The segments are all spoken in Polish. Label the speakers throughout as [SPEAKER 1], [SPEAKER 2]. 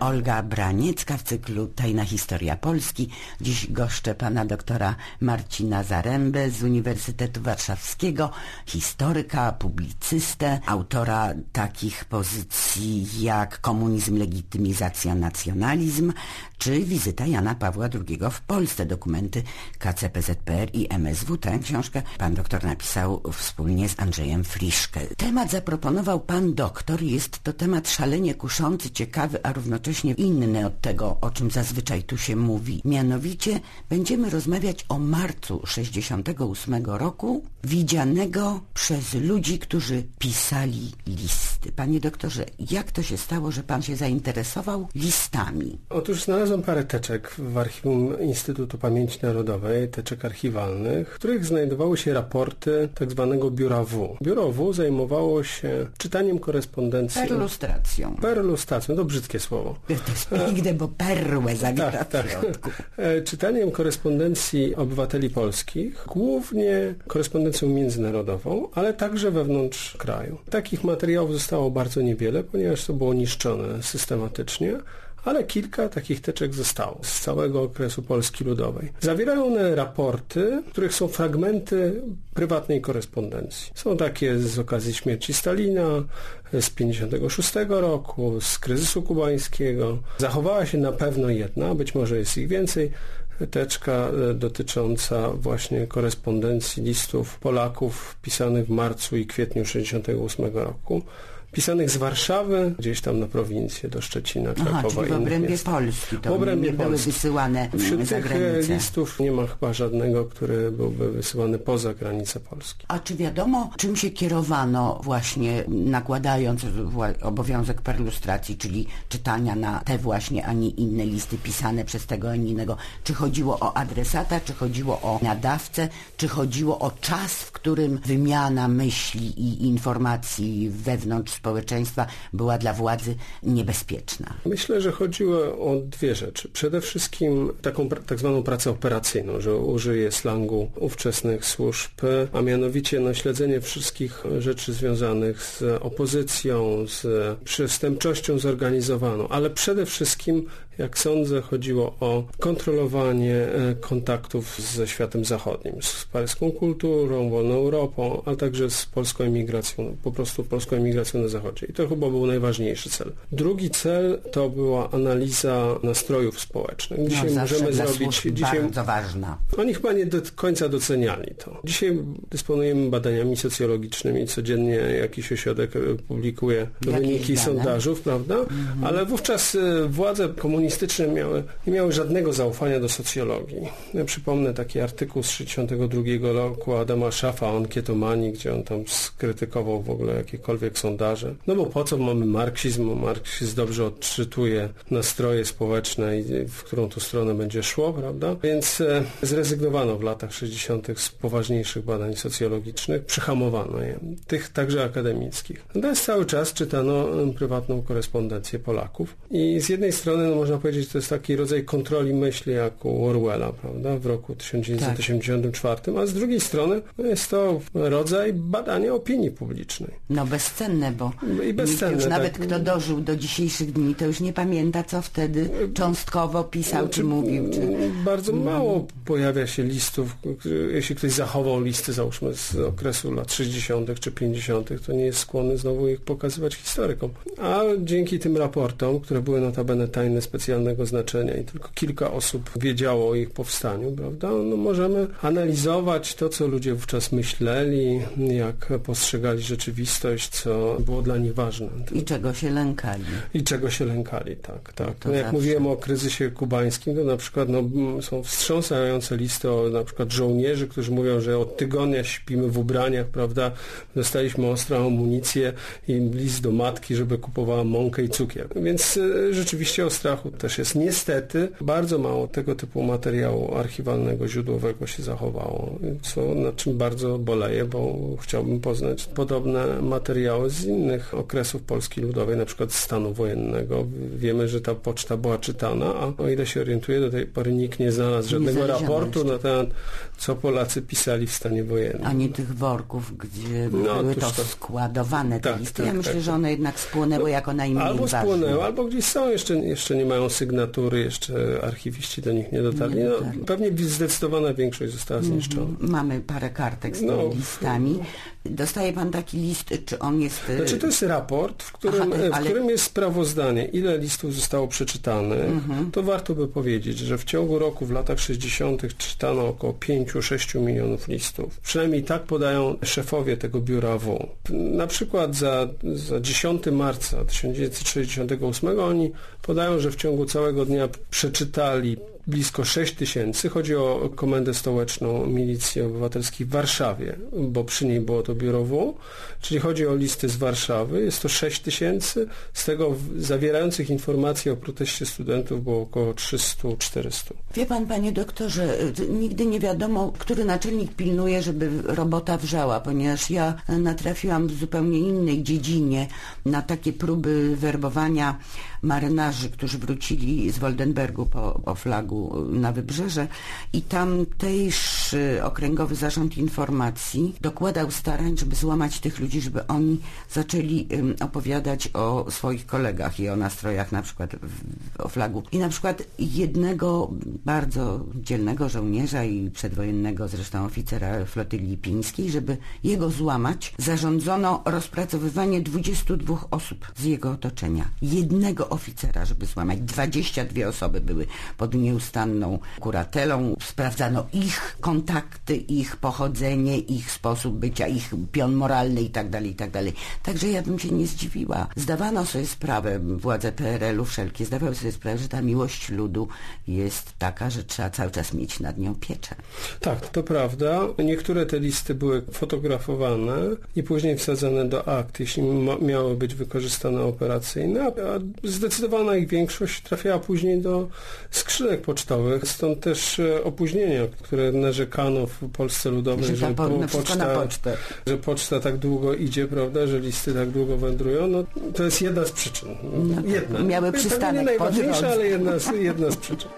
[SPEAKER 1] Olga Braniecka w cyklu Tajna Historia Polski. Dziś goszczę pana doktora Marcina Zarębę z Uniwersytetu Warszawskiego, historyka, publicystę, autora takich pozycji jak komunizm, legitymizacja, nacjonalizm, czy wizyta Jana Pawła II w Polsce, dokumenty KCPZPR i MSW. Tę książkę pan doktor napisał wspólnie z Andrzejem Friszkę. Temat zaproponował pan doktor, jest to temat szalenie kuszący, ciekawy, a równocześnie inny od tego, o czym zazwyczaj tu się mówi. Mianowicie będziemy rozmawiać o marcu 68 roku, widzianego przez ludzi, którzy pisali listy. Panie doktorze, jak to się stało, że pan się zainteresował listami?
[SPEAKER 2] Otóż znalazłem parę teczek w archiwum Instytutu Pamięci Narodowej, teczek archiwalnych, w których znajdowały się raporty tak zwanego Biura W. Biuro W zajmowało się czytaniem korespondencji...
[SPEAKER 1] Perlustracją.
[SPEAKER 2] Perlustracją, to brzydkie słowo.
[SPEAKER 1] To jest piękne, bo perłę zawiera
[SPEAKER 2] Tak,
[SPEAKER 1] w
[SPEAKER 2] tak.
[SPEAKER 1] środku.
[SPEAKER 2] E, Czytaniem korespondencji obywateli polskich, głównie korespondencją międzynarodową, ale także wewnątrz kraju. Takich materiałów zostało bardzo niewiele, ponieważ to było niszczone systematycznie. Ale kilka takich teczek zostało z całego okresu Polski Ludowej. Zawierają one raporty, w których są fragmenty prywatnej korespondencji. Są takie z okazji śmierci Stalina, z 56 roku, z kryzysu kubańskiego. Zachowała się na pewno jedna, być może jest ich więcej, teczka e, dotycząca właśnie korespondencji listów Polaków pisanych w marcu i kwietniu 68 roku. Pisanych z Warszawy, gdzieś tam na prowincję, do Szczecina,
[SPEAKER 1] Aha,
[SPEAKER 2] Krakowa
[SPEAKER 1] czyli w obrębie
[SPEAKER 2] miast.
[SPEAKER 1] Polski.
[SPEAKER 2] W
[SPEAKER 1] To
[SPEAKER 2] obrębie
[SPEAKER 1] nie były
[SPEAKER 2] Polski.
[SPEAKER 1] wysyłane mm,
[SPEAKER 2] Wśród
[SPEAKER 1] za
[SPEAKER 2] tych e,
[SPEAKER 1] granicę.
[SPEAKER 2] listów nie ma chyba żadnego, który byłby wysyłany poza granice Polski.
[SPEAKER 1] A czy wiadomo, czym się kierowano właśnie nakładając obowiązek perlustracji, czyli czytania na te właśnie, a nie inne listy pisane przez tego, a nie innego? Czy chodziło o adresata, czy chodziło o nadawcę, czy chodziło o czas, w którym wymiana myśli i informacji wewnątrz społeczeństwa była dla władzy niebezpieczna?
[SPEAKER 2] Myślę, że chodziło o dwie rzeczy. Przede wszystkim taką tak zwaną pracę operacyjną, że użyję slangu ówczesnych służb, a mianowicie no, śledzenie wszystkich rzeczy związanych z opozycją, z przestępczością zorganizowaną, ale przede wszystkim, jak sądzę, chodziło o kontrolowanie e, kontaktów ze światem zachodnim, z paryską kulturą, wolną Europą, a także z polską emigracją, po prostu polską emigracją na zachodzie. I to chyba był najważniejszy cel. Drugi cel to była analiza nastrojów społecznych. Dzisiaj
[SPEAKER 1] no,
[SPEAKER 2] możemy zrobić... Dzisiaj
[SPEAKER 1] bardzo ważna.
[SPEAKER 2] oni chyba nie do końca doceniali to. Dzisiaj dysponujemy badaniami socjologicznymi, codziennie jakiś ośrodek e, publikuje
[SPEAKER 1] Jakieś
[SPEAKER 2] wyniki
[SPEAKER 1] dane.
[SPEAKER 2] sondażów, prawda? Ale wówczas e, władze komunistyczne miały, nie miały żadnego zaufania do socjologii. Ja przypomnę taki artykuł z 1932 roku Adama Szafa o ankietomanii, gdzie on tam skrytykował w ogóle jakiekolwiek sondaże. No bo po co mamy marksizm? Marksizm dobrze odczytuje nastroje społeczne i w którą tu stronę będzie szło, prawda? Więc e, zrezygnowano w latach 60. z poważniejszych badań socjologicznych, przyhamowano je, tych także akademickich. Natomiast cały czas czytano e, prywatną korespondencję Polaków i z jednej strony no, można powiedzieć, to jest taki rodzaj kontroli myśli jak u Orwella, prawda, w roku 1984, a z drugiej strony no, jest to rodzaj badania opinii publicznej.
[SPEAKER 1] No bezcenne, bo
[SPEAKER 2] I bezcenne,
[SPEAKER 1] już nawet
[SPEAKER 2] tak.
[SPEAKER 1] kto dożył do dzisiejszych dni, to już nie pamięta, co wtedy cząstkowo pisał, czy mówił, czy...
[SPEAKER 2] Bardzo mało pojawia się listów, jeśli ktoś zachował listy, załóżmy z okresu lat 60. czy 50., to nie jest skłonny znowu ich pokazywać historykom. A dzięki tym raportom, które były notabene tajne specjalnego znaczenia i tylko kilka osób wiedziało o ich powstaniu, prawda, no możemy analizować to, co ludzie wówczas myśleli, jak postrzegali rzeczywistość, co było dla nich ważne.
[SPEAKER 1] I czego się lękali.
[SPEAKER 2] I czego się lękali, tak, tak. No jak
[SPEAKER 1] zawsze.
[SPEAKER 2] mówiłem o kryzysie kubańskim, to na przykład no, są wstrząsające listy o na przykład żołnierzy, którzy mówią, że od tygodnia śpimy w ubraniach, prawda, dostaliśmy ostrą amunicję i list do matki, żeby kupowała mąkę i cukier. Więc e, rzeczywiście o strachu też jest. Niestety bardzo mało tego typu materiału archiwalnego, źródłowego się zachowało, co nad czym bardzo boleję, bo chciałbym poznać podobne materiały z innych okresów Polski Ludowej, na przykład z stanu wojennego. Wiemy, że ta poczta była czytana, a o ile się orientuję, do tej pory nikt nie znalazł żadnego raportu jeszcze. na temat, co Polacy pisali w stanie wojennym.
[SPEAKER 1] Ani tych worków, gdzie no, były to, to składowane te tak, listy. Tak, ja myślę, tak. że one jednak spłonęły no, jako najmniej
[SPEAKER 2] Albo
[SPEAKER 1] ważne.
[SPEAKER 2] spłonęły, albo gdzieś są, jeszcze, jeszcze nie mają sygnatury, jeszcze archiwiści do nich nie dotarli. Nie dotarli. No, pewnie zdecydowana większość została mhm. zniszczona.
[SPEAKER 1] Mamy parę kartek z no, tymi listami. Dostaje pan taki list, czy on jest...
[SPEAKER 2] Znaczy to jest raport, w którym, Aha, ale... w którym jest sprawozdanie, ile listów zostało przeczytanych. Mhm. To warto by powiedzieć, że w ciągu roku, w latach 60. czytano około 5-6 milionów listów. Przynajmniej tak podają szefowie tego biura W. Na przykład za, za 10 marca 1968 oni podają, że w ciągu całego dnia przeczytali blisko 6 tysięcy. Chodzi o Komendę Stołeczną Milicji Obywatelskiej w Warszawie, bo przy niej było to biurowo, czyli chodzi o listy z Warszawy. Jest to 6 tysięcy, z tego zawierających informacje o proteście studentów było około 300-400.
[SPEAKER 1] Wie pan, panie doktorze, nigdy nie wiadomo, który naczelnik pilnuje, żeby robota wrzała, ponieważ ja natrafiłam w zupełnie innej dziedzinie na takie próby werbowania marynarzy, którzy wrócili z Woldenbergu po, po flagu na wybrzeże i tamtejszy Okręgowy Zarząd Informacji dokładał starań, żeby złamać tych ludzi, żeby oni zaczęli opowiadać o swoich kolegach i o nastrojach na przykład o flagu. I na przykład jednego bardzo dzielnego żołnierza i przedwojennego zresztą oficera flotyli pińskiej, żeby jego złamać, zarządzono rozpracowywanie 22 osób z jego otoczenia. Jednego oficera, żeby złamać. 22 osoby były pod nieustanną kuratelą. Sprawdzano ich kontakty, ich pochodzenie, ich sposób bycia, ich pion moralny itd., tak itd. Tak Także ja bym się nie zdziwiła. Zdawano sobie sprawę, władze PRL-u wszelkie zdawały sobie sprawę, że ta miłość ludu jest taka, że trzeba cały czas mieć nad nią pieczę.
[SPEAKER 2] Tak, to prawda. Niektóre te listy były fotografowane i później wsadzane do akt, jeśli miały być wykorzystane operacyjne, a zdecydowana ich większość trafiała później do skrzynek pocztowych, stąd też e, opóźnienia, które narzekano w Polsce Ludowej, że,
[SPEAKER 1] że, po, poczta,
[SPEAKER 2] że poczta tak długo idzie, prawda, że listy tak długo wędrują, no to jest jedna z przyczyn. No,
[SPEAKER 1] jedna. Miały przystanek
[SPEAKER 2] nie najważniejsza, ale jedna z, jedna z przyczyn.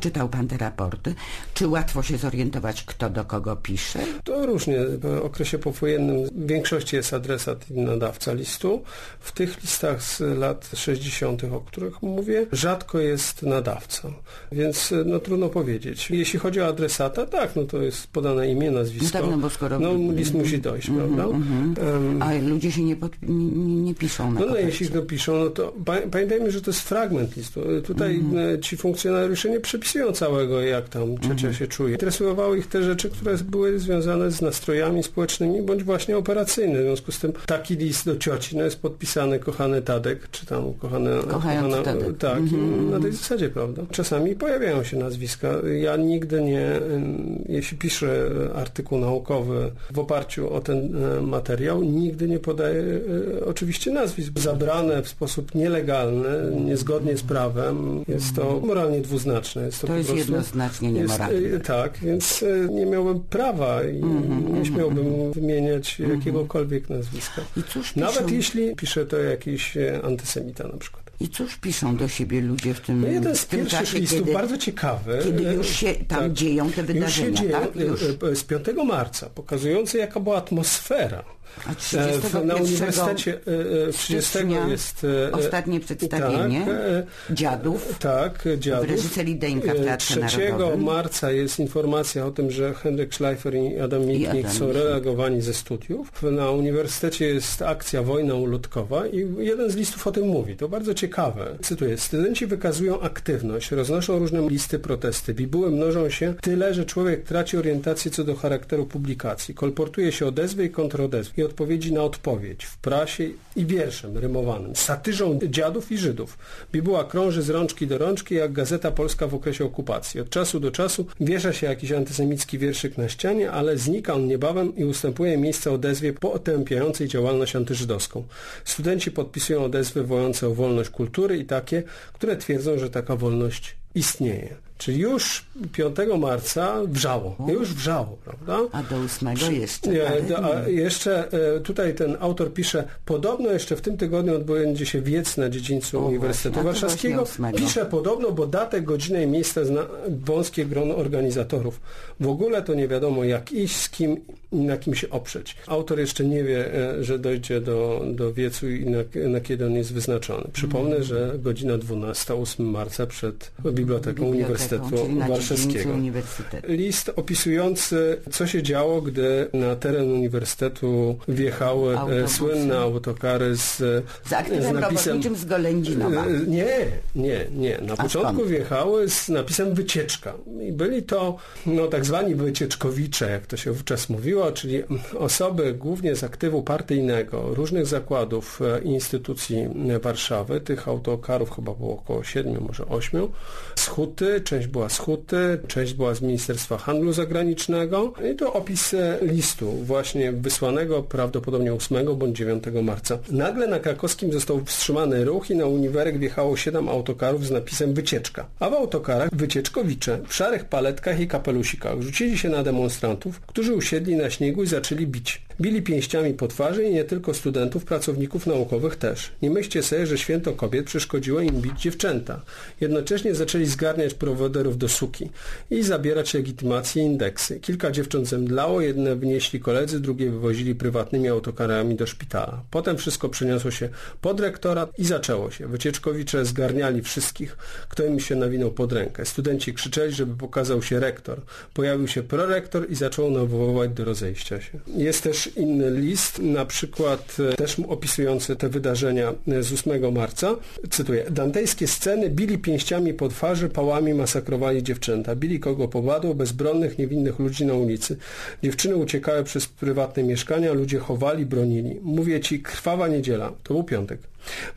[SPEAKER 1] Czytał pan te raporty? Czy łatwo się zorientować, kto do kogo pisze?
[SPEAKER 2] To różnie. W okresie powojennym w większości jest adresat i nadawca listu. W tych listach z lat 60., o których mówię, rzadko jest nadawca. Więc no trudno powiedzieć. Jeśli chodzi o adresata, tak, no to jest podane imię, nazwisko.
[SPEAKER 1] No tak, no bo skoro...
[SPEAKER 2] No list musi dojść, mm -hmm, prawda? Mm
[SPEAKER 1] -hmm. um, A ludzie się nie, pod... nie, nie piszą na
[SPEAKER 2] No, no jeśli to piszą, no to pamiętajmy, że to jest fragment listu. Tutaj mm -hmm. ci funkcjonariusze nie przepisują opisują całego, jak tam ciocia mhm. się czuje. Interesowały ich te rzeczy, które były związane z nastrojami społecznymi, bądź właśnie operacyjnymi. W związku z tym taki list do cioci no, jest podpisany kochany Tadek, czy tam kochane,
[SPEAKER 1] kochana,
[SPEAKER 2] Tadek. Tak, mm-hmm. na tej zasadzie, prawda. Czasami pojawiają się nazwiska. Ja nigdy nie, jeśli piszę artykuł naukowy w oparciu o ten e, materiał, nigdy nie podaję e, oczywiście nazwisk. Zabrane w sposób nielegalny, niezgodnie z prawem, jest to moralnie dwuznaczne. Jest to,
[SPEAKER 1] to jest jednoznacznie niemoralne. Jest,
[SPEAKER 2] tak, więc e, nie miałbym prawa i mm-hmm, nie śmiałbym mm-hmm. wymieniać mm-hmm. jakiegokolwiek nazwiska. Nawet piszą... jeśli pisze to jakiś e, antysemita na przykład.
[SPEAKER 1] I cóż piszą do siebie ludzie w tym,
[SPEAKER 2] no jeden z
[SPEAKER 1] w tym czasie,
[SPEAKER 2] listów,
[SPEAKER 1] kiedy,
[SPEAKER 2] bardzo ciekawy.
[SPEAKER 1] Kiedy już się tam tak, dzieją te wydarzenia,
[SPEAKER 2] już się
[SPEAKER 1] dzieją, tak?
[SPEAKER 2] Już. Z 5 marca, pokazujący jaka była atmosfera
[SPEAKER 1] a 30
[SPEAKER 2] na Uniwersytecie 30 jest
[SPEAKER 1] ostatnie przedstawienie tak, dziadów,
[SPEAKER 2] tak, dziadów.
[SPEAKER 1] w reżyserii Deńka w Teatrze
[SPEAKER 2] 3
[SPEAKER 1] Narodowym.
[SPEAKER 2] marca jest informacja o tym, że Henryk Schleifer i Adam Mitnick są reagowani ze studiów. Na Uniwersytecie jest akcja Wojna Ulotkowa i jeden z listów o tym mówi. To bardzo ciekawe. Cytuję. Studenci wykazują aktywność, roznoszą różne listy protesty. Bibuły mnożą się tyle, że człowiek traci orientację co do charakteru publikacji. Kolportuje się odezwy i kontrodezwy i odpowiedzi na odpowiedź w prasie i wierszem rymowanym, satyrzą dziadów i Żydów. Bibuła krąży z rączki do rączki jak Gazeta Polska w okresie okupacji. Od czasu do czasu wiesza się jakiś antysemicki wierszyk na ścianie, ale znika on niebawem i ustępuje miejsce odezwie potępiającej działalność antyżydowską. Studenci podpisują odezwy wołające o wolność kultury i takie, które twierdzą, że taka wolność istnieje. Czyli już 5 marca wrzało. Już wrzało, prawda?
[SPEAKER 1] A do 8 jeszcze.
[SPEAKER 2] Nie, jeszcze e, tutaj ten autor pisze, podobno jeszcze w tym tygodniu odbędzie się wiec na dziedzińcu
[SPEAKER 1] O,
[SPEAKER 2] Uniwersytetu
[SPEAKER 1] właśnie,
[SPEAKER 2] Warszawskiego. Pisze podobno, bo datę, godzinę i miejsce zna wąskie grono organizatorów. W ogóle to nie wiadomo jak iść, z kim na kim się oprzeć. Autor jeszcze nie wie, e, że dojdzie do, do wiecu i na, na kiedy on jest wyznaczony. Przypomnę,
[SPEAKER 1] Mhm.
[SPEAKER 2] że godzina 12, 8 marca przed Biblioteką, Uniwersytetu Warszawskiego list opisujący, co się działo, gdy na teren uniwersytetu wjechały e,
[SPEAKER 1] Autobusy.
[SPEAKER 2] słynne autokary z,
[SPEAKER 1] Z aktywem robotniczym z Golędzinowa.
[SPEAKER 2] E, Nie, nie, nie. Na
[SPEAKER 1] A
[SPEAKER 2] początku
[SPEAKER 1] skąd?
[SPEAKER 2] wjechały z napisem wycieczka. I byli to no, tak zwani wycieczkowicze, jak to się wówczas mówiło, czyli osoby głównie z aktywu partyjnego, różnych zakładów e, instytucji Warszawy. Tych autokarów chyba było około siedmiu, może ośmiu. Z Huty, część była z Huty, część była z Ministerstwa Handlu Zagranicznego. I to opis e, listu właśnie wysłanego prawdopodobnie 8 bądź 9 marca. Nagle na krakowskim został wstrzymany ruch i na uniwerek wjechało 7 autokarów z napisem wycieczka. A w autokarach wycieczkowicze w szarych paletkach i kapelusikach rzucili się na demonstrantów, którzy usiedli na śniegu i zaczęli bić. Bili pięściami po twarzy i nie tylko studentów, pracowników naukowych też. Nie myślcie sobie, że święto kobiet przeszkodziło im bić dziewczęta. Jednocześnie zaczęli zgarniać prowoderów do suki i zabierać legitymacje i indeksy. Kilka dziewcząt zemdlało, jedne wnieśli koledzy, drugie wywozili prywatnymi autokarami do szpitala. Potem wszystko przeniosło się pod rektorat i zaczęło się. Wycieczkowicze zgarniali wszystkich, kto im się nawinął pod rękę. Studenci krzyczeli, żeby pokazał się rektor. Pojawił się prorektor i zaczął nawoływać do rozejścia się. Jest też inny list, na przykład e, też opisujący te wydarzenia e, z 8 marca. Cytuję. Dantejskie sceny bili pięściami po twarzy, pałami masakrowali dziewczęta. Bili kogo popadło, bezbronnych, niewinnych ludzi na ulicy. Dziewczyny uciekały przez prywatne mieszkania, ludzie chowali, bronili. Mówię ci, krwawa niedziela. To był piątek.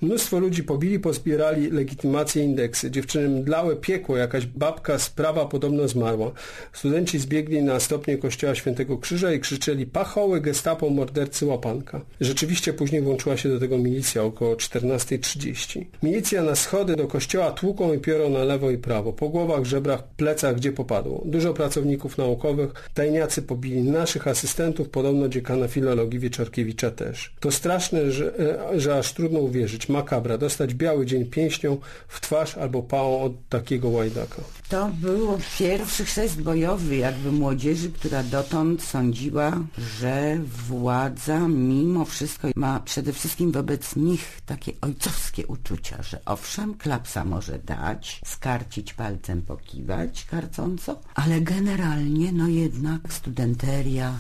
[SPEAKER 2] Mnóstwo ludzi pobili, pozbierali legitymacje, indeksy. Dziewczyny mdlały, piekło, jakaś babka z prawa podobno zmarła. Studenci zbiegli na stopnie kościoła Świętego Krzyża i krzyczeli pachoły, gestapo, mordercy, łapanka. Rzeczywiście później włączyła się do tego milicja około 14.30. Milicja na schody do kościoła tłuką i piorą na lewo i prawo. Po głowach, żebrach, plecach, gdzie popadło. Dużo pracowników naukowych, tajniacy pobili naszych asystentów, podobno dziekana filologii Wieczorkiewicza też. To straszne, że, e, że aż trudno uwierzyć. Makabra, dostać biały dzień pięścią w twarz albo pałą od takiego łajdaka.
[SPEAKER 1] To był pierwszy chrzest bojowy jakby młodzieży, która dotąd sądziła, że władza mimo wszystko ma przede wszystkim wobec nich takie ojcowskie uczucia, że owszem, klapsa może dać, skarcić palcem, pokiwać karcąco, ale generalnie no jednak studenteria,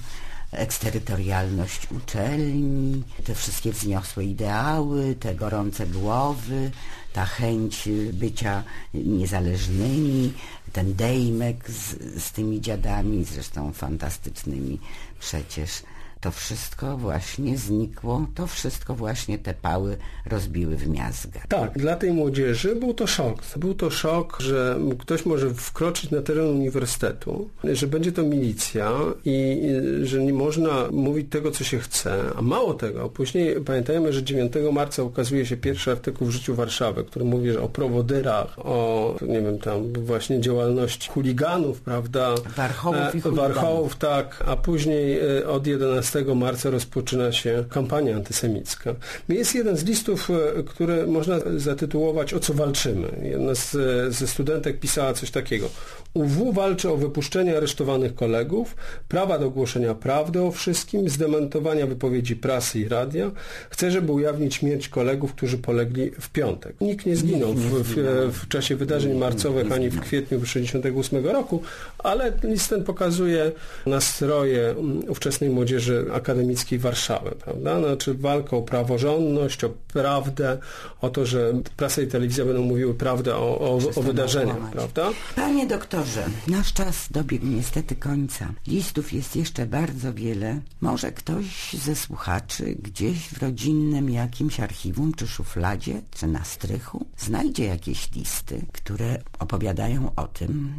[SPEAKER 1] eksterytorialność uczelni, te wszystkie wzniosłe ideały, te gorące głowy, ta chęć bycia niezależnymi, ten dejmek z, z tymi dziadami, zresztą fantastycznymi przecież. To wszystko właśnie znikło, to wszystko właśnie te pały rozbiły w miazgę.
[SPEAKER 2] Tak, dla tej młodzieży był to szok. Był to szok, że ktoś może wkroczyć na teren uniwersytetu, że będzie to milicja i że nie można mówić tego, co się chce. A mało tego, później pamiętajmy, że 9 marca ukazuje się pierwszy artykuł w życiu Warszawy, który mówi że o prowodyrach, o, nie wiem, tam właśnie działalności chuliganów, prawda?
[SPEAKER 1] Warchołów i
[SPEAKER 2] E,
[SPEAKER 1] chuliganów.
[SPEAKER 2] Warchołów, tak, a później e, od 11 marca rozpoczyna się kampania antysemicka. Jest jeden z listów, e, który można zatytułować O co walczymy. Jedna z, e, ze studentek pisała coś takiego. UW walczy o wypuszczenie aresztowanych kolegów, prawa do głoszenia prawdy o wszystkim, zdementowania wypowiedzi prasy i radia. Chce, żeby ujawnić śmierć kolegów, którzy polegli w piątek. Nikt nie zginął, w, w, w czasie wydarzeń marcowych ani w kwietniu 1968 roku, ale list ten pokazuje nastroje mm, ówczesnej młodzieży akademickiej Warszawy, prawda? Znaczy walkę o praworządność, o prawdę, o to, że prasa i telewizja będą mówiły prawdę o, o, o wydarzeniach, prawda?
[SPEAKER 1] Panie doktorze, nasz czas dobiegł niestety końca. Listów jest jeszcze bardzo wiele. Może ktoś ze słuchaczy gdzieś w rodzinnym jakimś archiwum, czy szufladzie, czy na strychu znajdzie jakieś listy, które opowiadają o tym,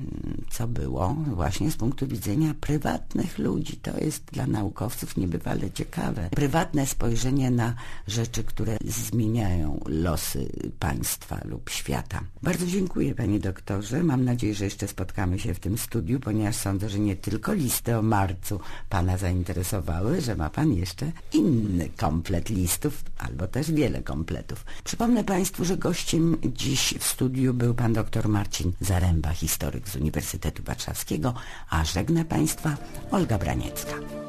[SPEAKER 1] co było właśnie z punktu widzenia prywatnych ludzi. To jest dla naukowców niebywale ciekawe. Prywatne spojrzenie na rzeczy, które zmieniają losy państwa lub świata. Bardzo dziękuję panie doktorze. Mam nadzieję, że jeszcze spotkamy się w tym studiu, ponieważ sądzę, że nie tylko listy o marcu pana zainteresowały, że ma pan jeszcze inny komplet listów, albo też wiele kompletów. Przypomnę państwu, że gościem dziś w studiu był pan dr Marcin Zaręba, historyk z Uniwersytetu Warszawskiego, a żegna państwa Olga Braniecka.